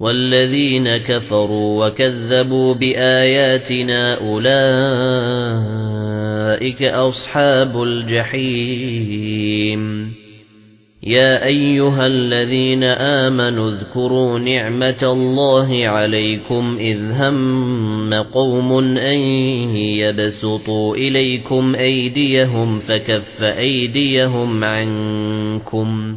والذين كفروا وكذبوا بآياتنا أولئك أصحاب الجحيم. يا أيها الذين آمنوا اذكروا نعمة الله عليكم إذ هم قوم أن يبسطوا إليكم أيديهم فكف أيديهم عنكم.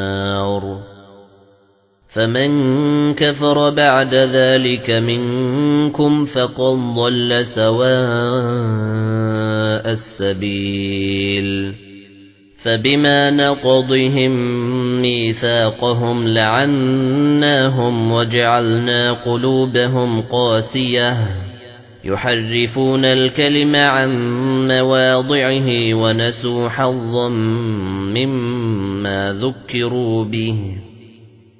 فَمَن كَفَرَ بَعْدَ ذَلِكَ مِنكُمْ فَقَدْ ضَلَّ سَوَاءَ السَّبِيلِ. فَبِمَا نَقْضِهِم مِيثَاقَهُمْ لَعَنَّاهُمْ وَجَعَلْنَا قُلُوبَهُمْ قَاسِيَةً. يُحَرِّفُونَ الْكَلِمَ عَن مَّوَاضِعِهِ وَنَسُوا حَظًّا مِّمَّا ذُكِّرُوا بِهِ.